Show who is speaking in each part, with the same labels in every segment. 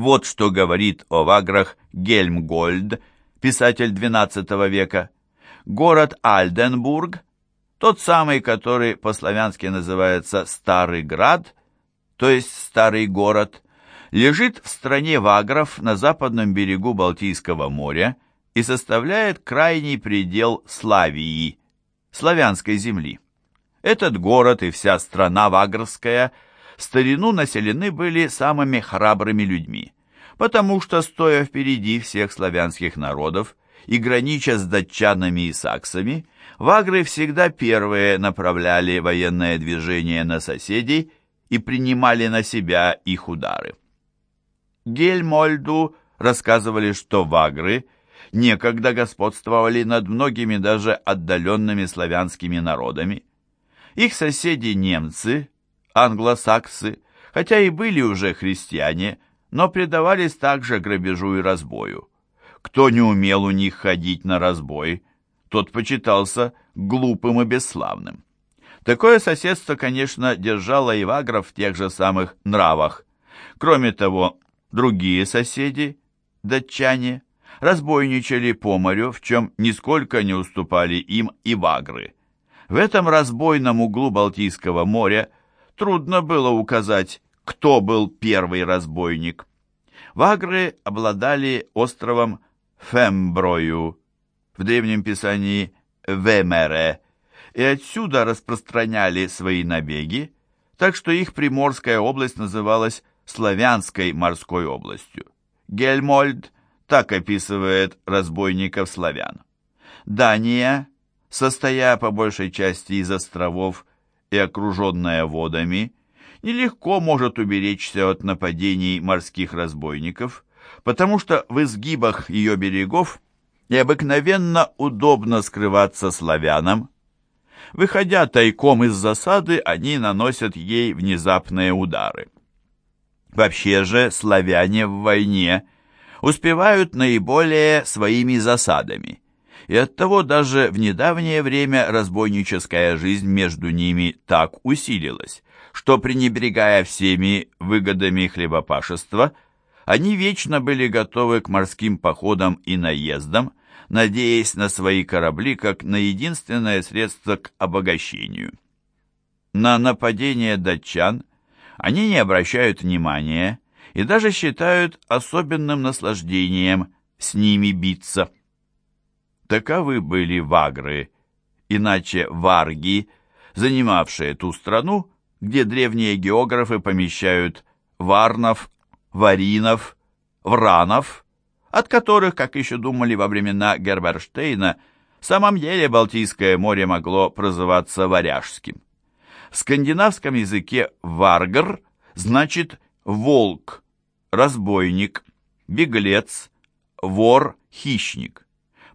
Speaker 1: Вот что говорит о ваграх Гельмгольд, писатель XII века. Город Альденбург, тот самый, который по-славянски называется Старый Град, то есть Старый город, лежит в стране вагров на западном берегу Балтийского моря и составляет крайний предел Славии, славянской земли. Этот город и вся страна вагрская старину населены были самыми храбрыми людьми, потому что, стоя впереди всех славянских народов и гранича с датчанами и саксами, вагры всегда первые направляли военное движение на соседей и принимали на себя их удары. Гельмольду рассказывали, что вагры некогда господствовали над многими даже отдаленными славянскими народами. Их соседи немцы, англосаксы, хотя и были уже христиане, но предавались также грабежу и разбою. Кто не умел у них ходить на разбой, тот почитался глупым и бесславным. Такое соседство, конечно, держало и вагров в тех же самых нравах. Кроме того, Другие соседи, датчане, разбойничали по морю, в чем нисколько не уступали им и вагры. В этом разбойном углу Балтийского моря трудно было указать, кто был первый разбойник. Вагры обладали островом Фемброю, в древнем писании Вемере, и отсюда распространяли свои набеги, так что их Приморская область называлась славянской морской областью. Гельмольд так описывает разбойников-славян. Дания, состоя по большей части из островов и окруженная водами, нелегко может уберечься от нападений морских разбойников, потому что в изгибах ее берегов необыкновенно удобно скрываться славянам. Выходя тайком из засады, они наносят ей внезапные удары. Вообще же славяне в войне успевают наиболее своими засадами, и оттого даже в недавнее время разбойническая жизнь между ними так усилилась, что, пренебрегая всеми выгодами хлебопашества, они вечно были готовы к морским походам и наездам, надеясь на свои корабли как на единственное средство к обогащению. На нападение датчан они не обращают внимания и даже считают особенным наслаждением с ними биться. Таковы были вагры, иначе варги, занимавшие ту страну, где древние географы помещают варнов, варинов, вранов, от которых, как еще думали во времена Герберштейна, в самом деле Балтийское море могло прозываться Варяжским. В скандинавском языке «варгр» значит «волк», «разбойник», «беглец», «вор», «хищник».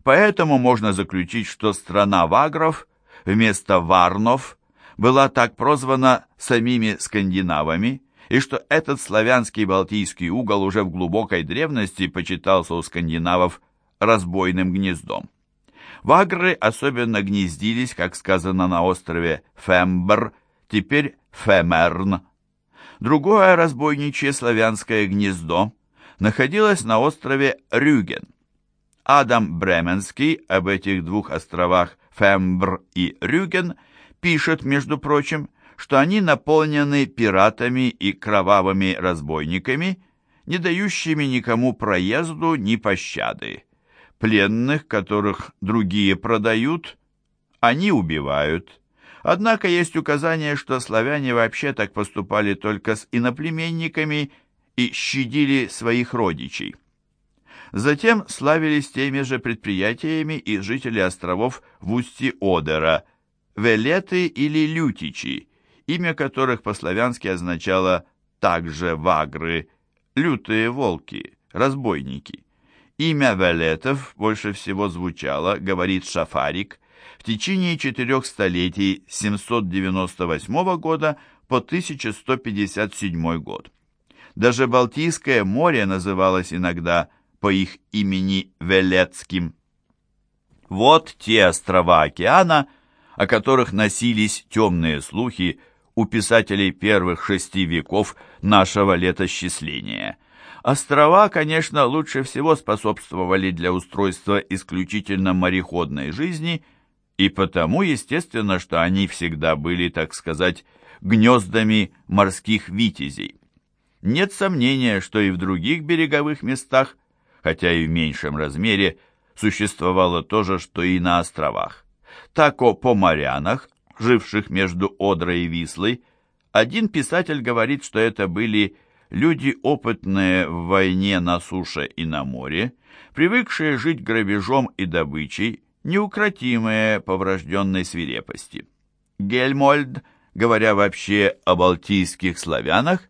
Speaker 1: Поэтому можно заключить, что страна вагров вместо варнов была так прозвана самими скандинавами, и что этот славянский балтийский угол уже в глубокой древности почитался у скандинавов разбойным гнездом. Вагры особенно гнездились, как сказано на острове Фембр, теперь Фемерн. Другое разбойничье славянское гнездо находилось на острове Рюген. Адам Бременский об этих двух островах Фембр и Рюген пишет, между прочим, что они наполнены пиратами и кровавыми разбойниками, не дающими никому проезду ни пощады. Пленных, которых другие продают, они убивают. Однако есть указание, что славяне вообще так поступали только с иноплеменниками и щадили своих родичей. Затем славились теми же предприятиями и жители островов в устье Одера, Велеты или Лютичи, имя которых по-славянски означало также вагры, лютые волки, разбойники. Имя Велетов больше всего звучало, говорит Шафарик, в течение четырех столетий с 798 года по 1157 год. Даже Балтийское море называлось иногда по их имени Велецким. Вот те острова океана, о которых носились темные слухи у писателей первых шести веков нашего летосчисления. Острова, конечно, лучше всего способствовали для устройства исключительно мореходной жизни, и потому, естественно, что они всегда были, так сказать, гнездами морских витязей. Нет сомнения, что и в других береговых местах, хотя и в меньшем размере, существовало то же, что и на островах. Так о поморянах, живших между Одрой и Вислой, один писатель говорит, что это были люди, опытные в войне на суше и на море, привыкшие жить грабежом и добычей, неукротимые по врожденной свирепости. Гельмольд, говоря вообще о балтийских славянах,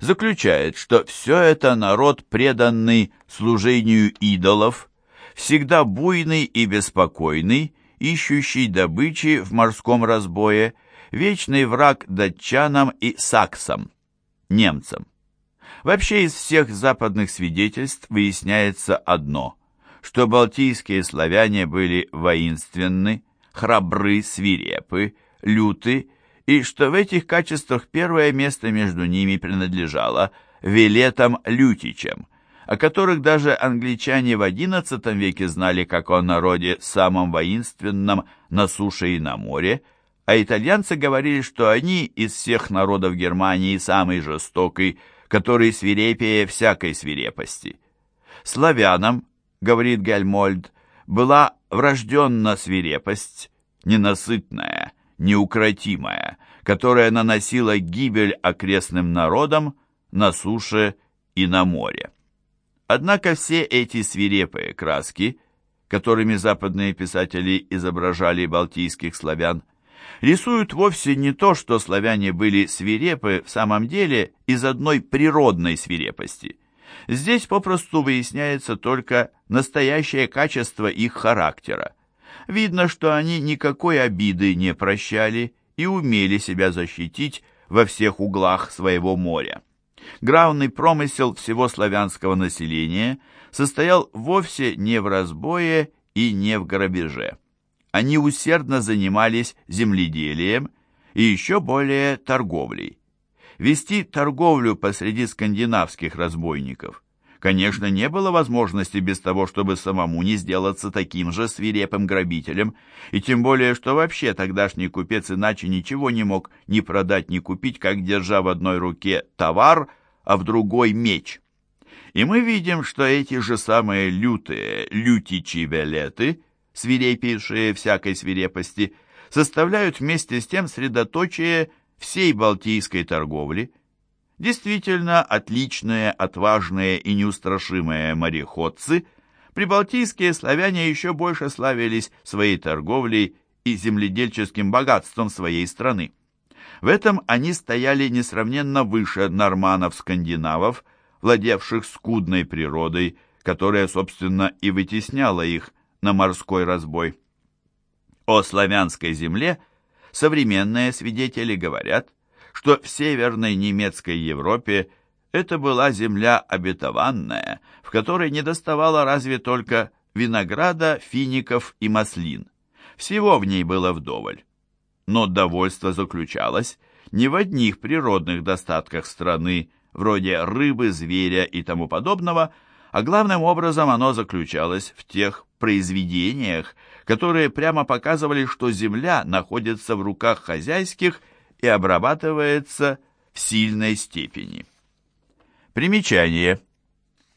Speaker 1: заключает, что все это народ, преданный служению идолов, всегда буйный и беспокойный, ищущий добычи в морском разбое, вечный враг датчанам и саксам, немцам. Вообще из всех западных свидетельств выясняется одно, что балтийские славяне были воинственны, храбры, свирепы, люты, и что в этих качествах первое место между ними принадлежало Велетам Лютичам, о которых даже англичане в XI веке знали как о народе самом воинственном на суше и на море, а итальянцы говорили, что они из всех народов Германии самый жестокий, который свирепее всякой свирепости. Славянам, говорит Гальмольд, была врожденна свирепость, ненасытная, неукротимая, которая наносила гибель окрестным народам на суше и на море. Однако все эти свирепые краски, которыми западные писатели изображали балтийских славян, рисуют вовсе не то, что славяне были свирепы в самом деле из одной природной свирепости. Здесь попросту выясняется только настоящее качество их характера. Видно, что они никакой обиды не прощали и умели себя защитить во всех углах своего моря. Главный промысел всего славянского населения состоял вовсе не в разбое и не в грабеже. Они усердно занимались земледелием и еще более торговлей. Вести торговлю посреди скандинавских разбойников Конечно, не было возможности без того, чтобы самому не сделаться таким же свирепым грабителем, и тем более, что вообще тогдашний купец иначе ничего не мог ни продать, ни купить, как держа в одной руке товар, а в другой меч. И мы видим, что эти же самые лютые лютичи-велеты, свирепейшие всякой свирепости, составляют вместе с тем средоточие всей балтийской торговли – Действительно, отличные, отважные и неустрашимые мореходцы, прибалтийские славяне еще больше славились своей торговлей и земледельческим богатством своей страны. В этом они стояли несравненно выше норманов-скандинавов, владевших скудной природой, которая, собственно, и вытесняла их на морской разбой. О славянской земле современные свидетели говорят – что в северной немецкой Европе это была земля обетованная, в которой не доставало разве только винограда, фиников и маслин. Всего в ней было вдоволь. Но довольство заключалось не в одних природных достатках страны, вроде рыбы, зверя и тому подобного, а главным образом оно заключалось в тех произведениях, которые прямо показывали, что земля находится в руках хозяйских и обрабатывается в сильной степени. Примечание.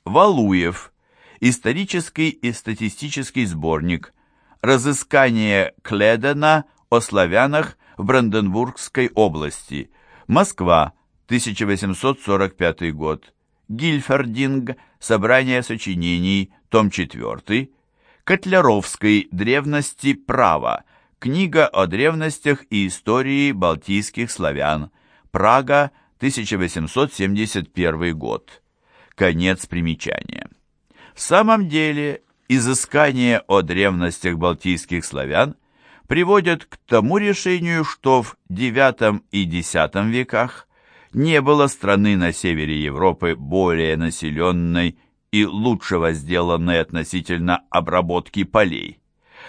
Speaker 1: Валуев. Исторический и статистический сборник. Разыскание Кледена о славянах в Бранденбургской области. Москва, 1845 год. Гильфердинг. Собрание сочинений. Том 4. Котляровской. Древности права. Книга о древностях и истории балтийских славян. Прага, 1871 год. Конец примечания. В самом деле, изыскание о древностях балтийских славян приводят к тому решению, что в IX и X веках не было страны на севере Европы более населенной и лучше возделанной относительно обработки полей.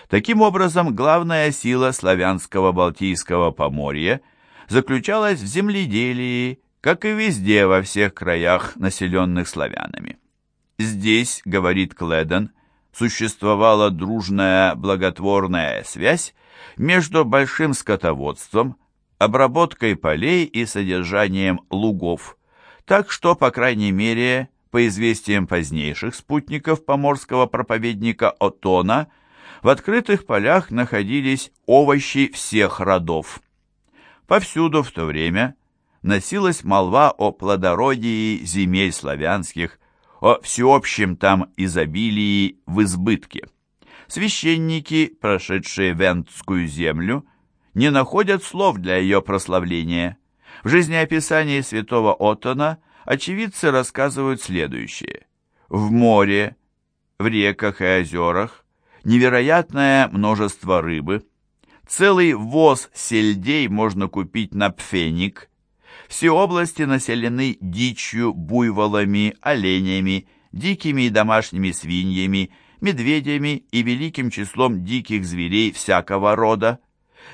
Speaker 1: Таким образом, главная сила славянского Балтийского поморья заключалась в земледелии, как и везде во всех краях, населенных славянами. Здесь, говорит Кледен, существовала дружная благотворная связь между большим скотоводством, обработкой полей и содержанием лугов, так что, по крайней мере, по известиям позднейших спутников поморского проповедника Отона, в открытых полях находились овощи всех родов. Повсюду в то время носилась молва о плодородии земель славянских, о всеобщем там изобилии в избытке. Священники, прошедшие Вентскую землю, не находят слов для ее прославления. В жизнеописании святого Оттона очевидцы рассказывают следующее. В море, в реках и озерах невероятное множество рыбы. Целый воз сельдей можно купить на пфеник. Все области населены дичью, буйволами, оленями, дикими и домашними свиньями, медведями и великим числом диких зверей всякого рода.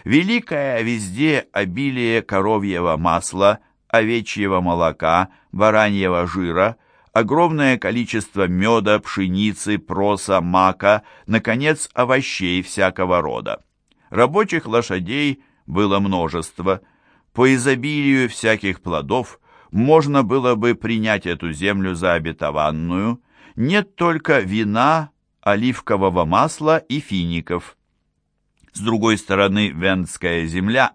Speaker 1: Великое везде обилие коровьего масла, овечьего молока, бараньего жира, огромное количество меда, пшеницы, проса, мака, наконец, овощей всякого рода. Рабочих лошадей было множество. По изобилию всяких плодов можно было бы принять эту землю за обетованную. Нет только вина, оливкового масла и фиников. С другой стороны, Вендская земля,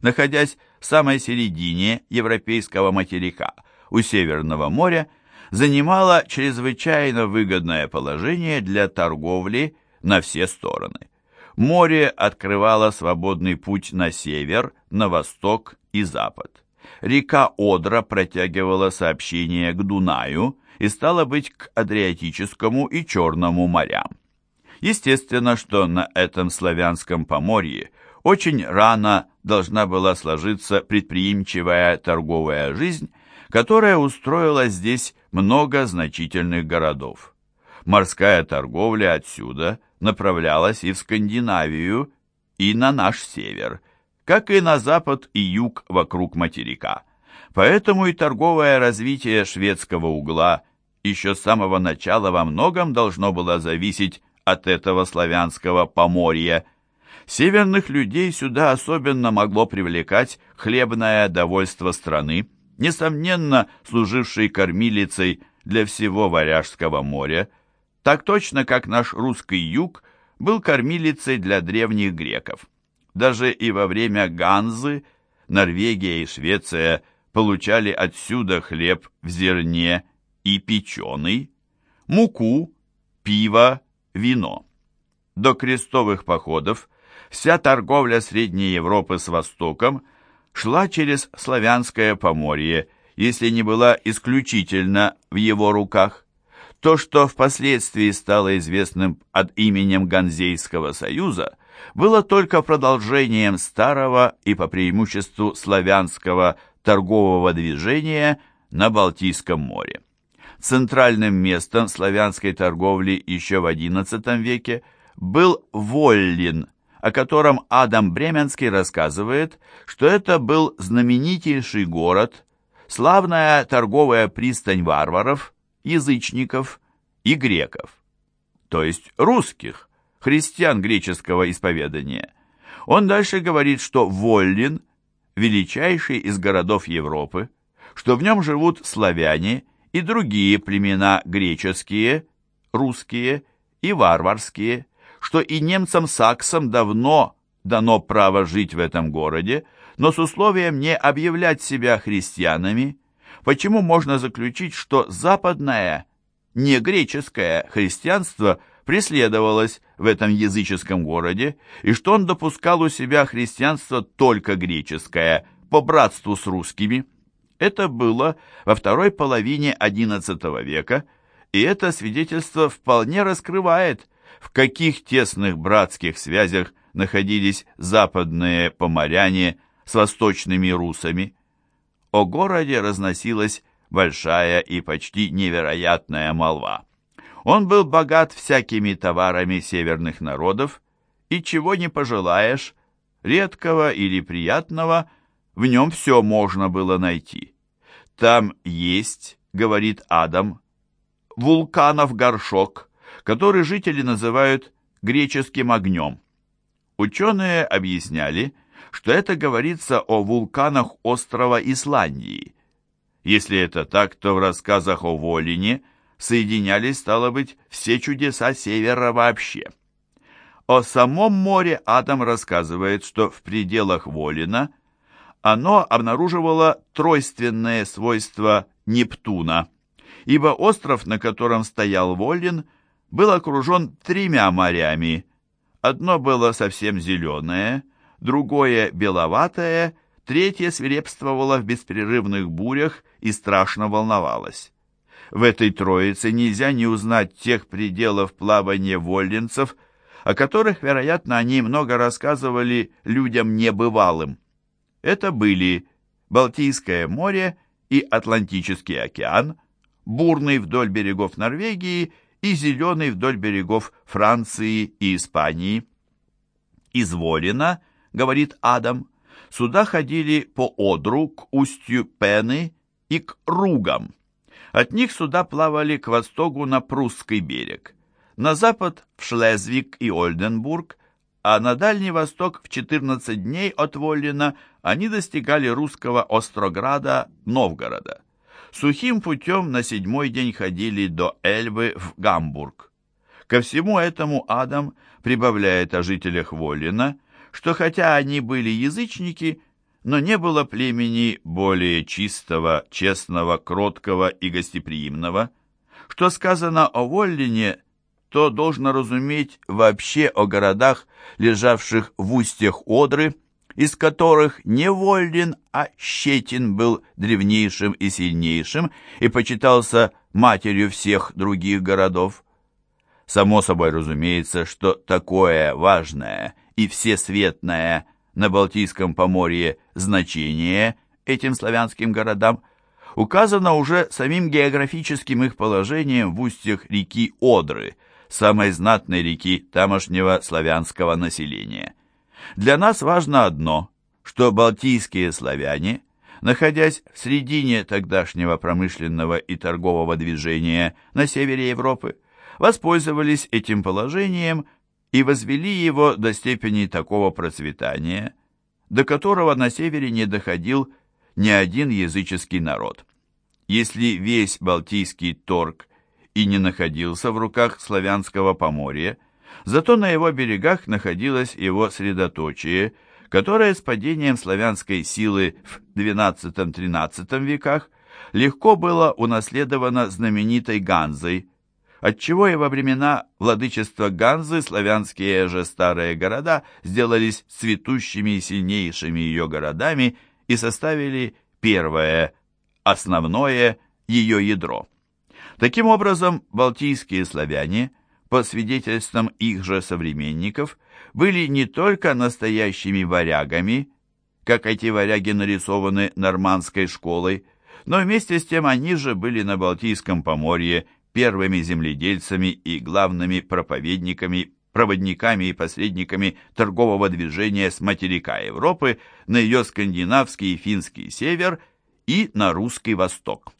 Speaker 1: находясь в самой середине европейского материка, у Северного моря, занимала чрезвычайно выгодное положение для торговли на все стороны. Море открывало свободный путь на север, на восток и запад. Река Одра протягивала сообщение к Дунаю и стало быть к Адриатическому и Черному морям. Естественно, что на этом славянском поморье очень рано должна была сложиться предприимчивая торговая жизнь, которая устроила здесь много значительных городов. Морская торговля отсюда направлялась и в Скандинавию, и на наш север, как и на запад и юг вокруг материка. Поэтому и торговое развитие шведского угла еще с самого начала во многом должно было зависеть от этого славянского поморья. Северных людей сюда особенно могло привлекать хлебное довольство страны, несомненно служившей кормилицей для всего Варяжского моря, так точно как наш русский юг был кормилицей для древних греков. Даже и во время Ганзы Норвегия и Швеция получали отсюда хлеб в зерне и печеный, муку, пиво, вино. До крестовых походов вся торговля Средней Европы с Востоком шла через славянское поморье, если не была исключительно в его руках. То, что впоследствии стало известным под именем Ганзейского союза, было только продолжением старого и по преимуществу славянского торгового движения на Балтийском море. Центральным местом славянской торговли еще в XI веке был Воллин, о котором Адам Бременский рассказывает, что это был знаменитейший город, славная торговая пристань варваров, язычников и греков, то есть русских, христиан греческого исповедания. Он дальше говорит, что Воллин – величайший из городов Европы, что в нем живут славяне и другие племена греческие, русские и варварские, что и немцам-саксам давно дано право жить в этом городе, но с условием не объявлять себя христианами, почему можно заключить, что западное, не греческое христианство преследовалось в этом языческом городе, и что он допускал у себя христианство только греческое, по братству с русскими. Это было во второй половине XI века, и это свидетельство вполне раскрывает, в каких тесных братских связях находились западные поморяне с восточными русами. О городе разносилась большая и почти невероятная молва. Он был богат всякими товарами северных народов, и чего не пожелаешь, редкого или приятного, в нем все можно было найти. Там есть, говорит Адам, вулканов горшок, который жители называют греческим огнем. Ученые объясняли, что это говорится о вулканах острова Исландии. Если это так, то в рассказах о Волине соединялись, стало быть, все чудеса Севера вообще. О самом море Адам рассказывает, что в пределах Волина оно обнаруживало тройственное свойство Нептуна, ибо остров, на котором стоял Волин, был окружен тремя морями. Одно было совсем зеленое, другое беловатое, третье свирепствовало в беспрерывных бурях и страшно волновалось. В этой троице нельзя не узнать тех пределов плавания вольнинцев, о которых, вероятно, они много рассказывали людям небывалым. Это были Балтийское море и Атлантический океан, бурный вдоль берегов Норвегии и зеленый вдоль берегов Франции и Испании. Изволено, говорит Адам, сюда ходили по Одру к устью Пены и к Ругам. От них сюда плавали к востоку на Прусский берег, на запад в Шлезвик и Ольденбург, а на Дальний Восток в 14 дней от Воллина они достигали русского Острограда Новгорода. Сухим путем на седьмой день ходили до Эльбы в Гамбург. Ко всему этому Адам прибавляет о жителях Воллина, что хотя они были язычники, но не было племени более чистого, честного, кроткого и гостеприимного. Что сказано о Воллине, то должно разуметь вообще о городах, лежавших в устьях Одры, из которых не Воллин, а Щетин был древнейшим и сильнейшим и почитался матерью всех других городов. Само собой разумеется, что такое важное и всесветное на Балтийском поморье значение этим славянским городам указано уже самим географическим их положением в устьях реки Одры, самой знатной реки тамошнего славянского населения. Для нас важно одно, что балтийские славяне, находясь в середине тогдашнего промышленного и торгового движения на севере Европы, воспользовались этим положением и возвели его до степени такого процветания, до которого на севере не доходил ни один языческий народ. Если весь Балтийский торг и не находился в руках славянского поморья, зато на его берегах находилось его средоточие, которое с падением славянской силы в XII-XIII веках легко было унаследовано знаменитой Ганзой, отчего и во времена владычества Ганзы славянские же старые города сделались цветущими и сильнейшими ее городами и составили первое, основное ее ядро. Таким образом, балтийские славяне, по свидетельствам их же современников, были не только настоящими варягами, как эти варяги нарисованы нормандской школой, но вместе с тем они же были на Балтийском поморье первыми земледельцами и главными проповедниками, проводниками и посредниками торгового движения с материка Европы на ее скандинавский и финский север и на русский восток.